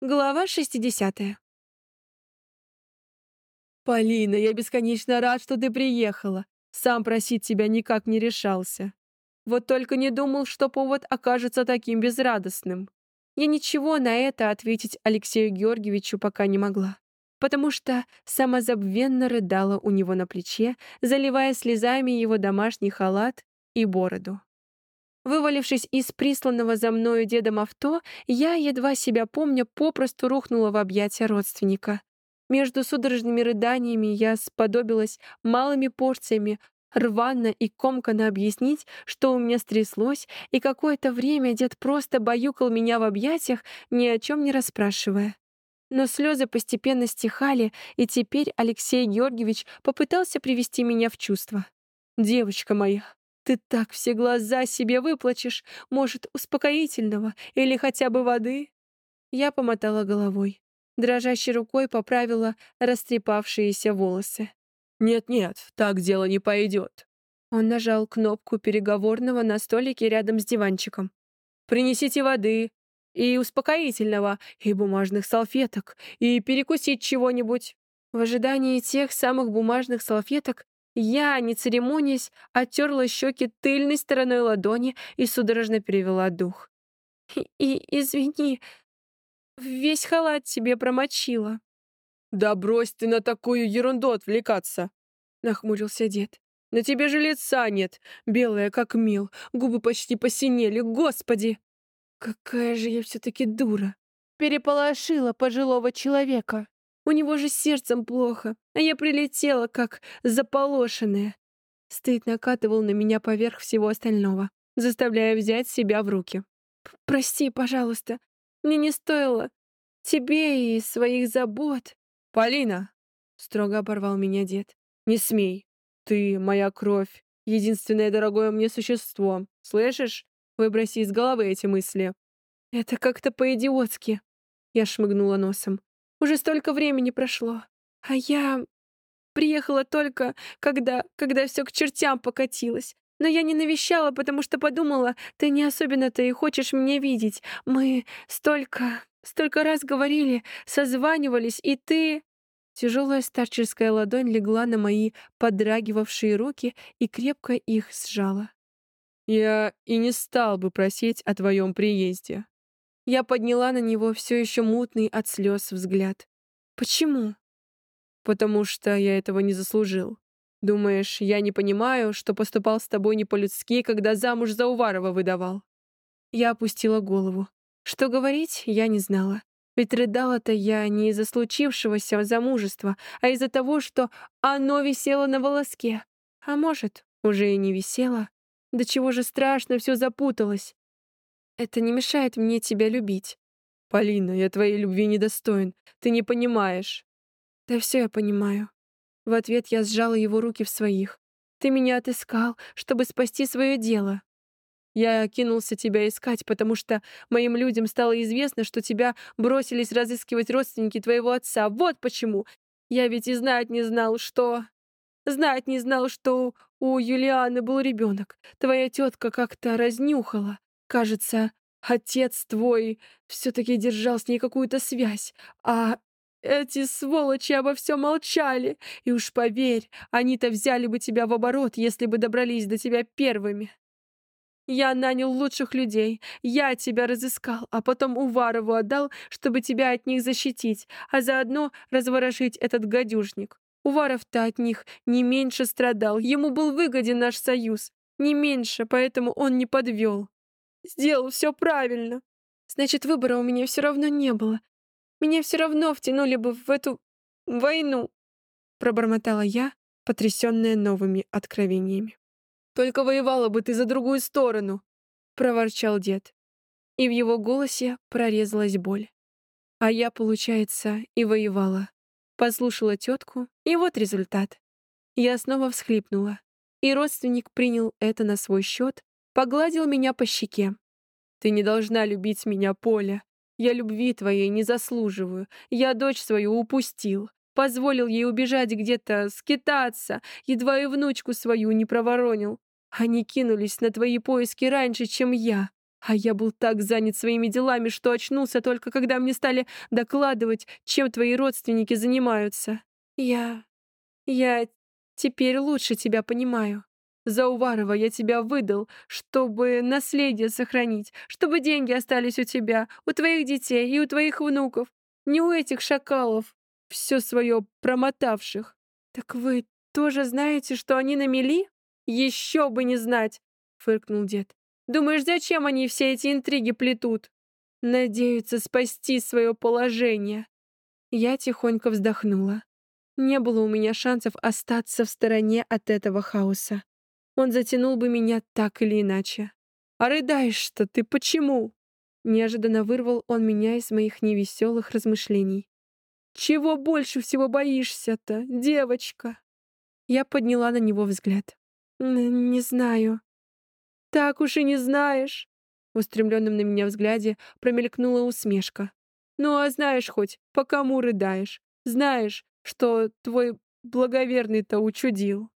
Глава 60. «Полина, я бесконечно рад, что ты приехала. Сам просить тебя никак не решался. Вот только не думал, что повод окажется таким безрадостным. Я ничего на это ответить Алексею Георгиевичу пока не могла, потому что самозабвенно рыдала у него на плече, заливая слезами его домашний халат и бороду. Вывалившись из присланного за мною дедом авто, я, едва себя помня, попросту рухнула в объятия родственника. Между судорожными рыданиями я сподобилась малыми порциями рвано и комканно объяснить, что у меня стряслось, и какое-то время дед просто баюкал меня в объятиях, ни о чем не расспрашивая. Но слезы постепенно стихали, и теперь Алексей Георгиевич попытался привести меня в чувство. «Девочка моя, ты так все глаза себе выплачешь, может, успокоительного или хотя бы воды?» Я помотала головой. Дрожащей рукой поправила растрепавшиеся волосы. «Нет-нет, так дело не пойдет». Он нажал кнопку переговорного на столике рядом с диванчиком. «Принесите воды и успокоительного, и бумажных салфеток, и перекусить чего-нибудь». В ожидании тех самых бумажных салфеток я, не церемонясь, оттерла щеки тыльной стороной ладони и судорожно перевела дух. «И, извини, весь халат тебе промочила». «Да брось ты на такую ерунду отвлекаться!» — нахмурился дед. «На тебе же лица нет, белая как мел, губы почти посинели, господи!» «Какая же я все-таки дура!» Переполошила пожилого человека. У него же сердцем плохо, а я прилетела, как заполошенная. Стыд накатывал на меня поверх всего остального, заставляя взять себя в руки. «Прости, пожалуйста, мне не стоило тебе и своих забот». «Полина!» — строго оборвал меня дед. «Не смей. Ты моя кровь, единственное дорогое мне существо. Слышишь? Выброси из головы эти мысли». «Это как-то по-идиотски». Я шмыгнула носом. Уже столько времени прошло. А я приехала только, когда, когда все к чертям покатилось. Но я не навещала, потому что подумала, ты не особенно-то и хочешь меня видеть. Мы столько, столько раз говорили, созванивались, и ты...» Тяжелая старческая ладонь легла на мои подрагивавшие руки и крепко их сжала. «Я и не стал бы просить о твоем приезде. Я подняла на него все еще мутный от слез взгляд. «Почему?» «Потому что я этого не заслужил. Думаешь, я не понимаю, что поступал с тобой не по-людски, когда замуж за Уварова выдавал?» Я опустила голову. Что говорить, я не знала. Ведь рыдала-то я не из-за случившегося замужества, а из-за того, что оно висело на волоске. А может, уже и не висело. До чего же страшно все запуталось. Это не мешает мне тебя любить. Полина, я твоей любви недостоин. Ты не понимаешь. Да все я понимаю. В ответ я сжала его руки в своих. Ты меня отыскал, чтобы спасти свое дело. Я кинулся тебя искать, потому что моим людям стало известно, что тебя бросились разыскивать родственники твоего отца. Вот почему. Я ведь и знать не знал, что... Знать не знал, что у Юлианы был ребенок. Твоя тетка как-то разнюхала. Кажется, отец твой все-таки держал с ней какую-то связь, а эти сволочи обо всем молчали. И уж поверь, они-то взяли бы тебя в оборот, если бы добрались до тебя первыми. Я нанял лучших людей, я тебя разыскал, а потом Уварову отдал, чтобы тебя от них защитить, а заодно разворошить этот гадюшник. Уваров-то от них не меньше страдал, ему был выгоден наш союз, не меньше, поэтому он не подвел. Сделал все правильно. Значит, выбора у меня все равно не было. Меня все равно втянули бы в эту войну, пробормотала я, потрясенная новыми откровениями. Только воевала бы ты за другую сторону, проворчал дед. И в его голосе прорезалась боль. А я, получается, и воевала. Послушала тетку, и вот результат. Я снова всхлипнула, и родственник принял это на свой счет, Погладил меня по щеке. «Ты не должна любить меня, Поля. Я любви твоей не заслуживаю. Я дочь свою упустил. Позволил ей убежать где-то, скитаться. Едва и внучку свою не проворонил. Они кинулись на твои поиски раньше, чем я. А я был так занят своими делами, что очнулся только когда мне стали докладывать, чем твои родственники занимаются. Я... я теперь лучше тебя понимаю. За Уварова я тебя выдал, чтобы наследие сохранить, чтобы деньги остались у тебя, у твоих детей и у твоих внуков, не у этих шакалов, все свое промотавших. Так вы тоже знаете, что они на мели? Еще бы не знать, фыркнул дед. Думаешь, зачем они все эти интриги плетут? Надеются спасти свое положение. Я тихонько вздохнула. Не было у меня шансов остаться в стороне от этого хаоса. Он затянул бы меня так или иначе. «А рыдаешь-то ты почему?» Неожиданно вырвал он меня из моих невеселых размышлений. «Чего больше всего боишься-то, девочка?» Я подняла на него взгляд. «Не знаю», «Так уж и не знаешь!» В устремленном на меня взгляде промелькнула усмешка. «Ну а знаешь хоть, по кому рыдаешь? Знаешь, что твой благоверный-то учудил?»